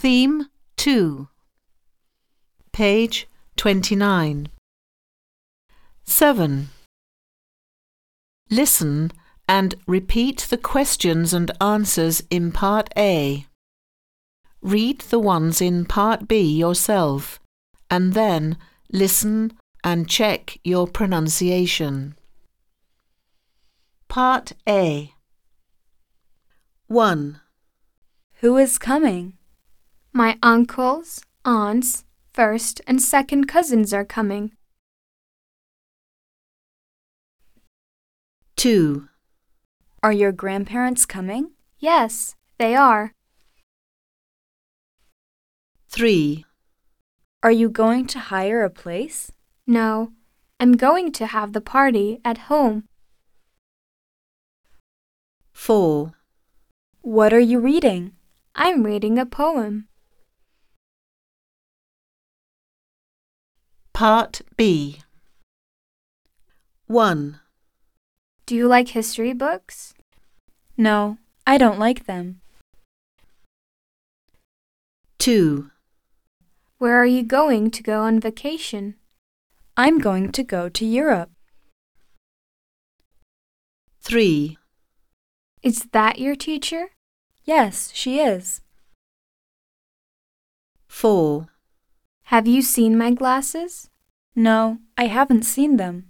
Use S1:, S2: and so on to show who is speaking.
S1: Theme 2 Page 29 7. Listen and repeat the questions and answers in Part A. Read the ones in Part B yourself and then listen and check your pronunciation. Part A 1.
S2: Who is coming?
S3: My uncles, aunts, first and second cousins are coming.
S1: 2.
S2: Are your grandparents coming?
S3: Yes, they are.
S1: 3.
S2: Are you going to hire a place?
S3: No, I'm going to have the party at home.
S1: 4.
S2: What are you reading?
S3: I'm reading a poem.
S1: Part B 1.
S3: Do you like history books?
S2: No, I don't like them.
S1: 2.
S3: Where are you going to go on vacation?
S2: I'm going to go to Europe.
S1: 3.
S3: Is that your teacher?
S2: Yes, she is.
S1: 4.
S3: Have you seen my glasses?
S2: No, I haven't seen them.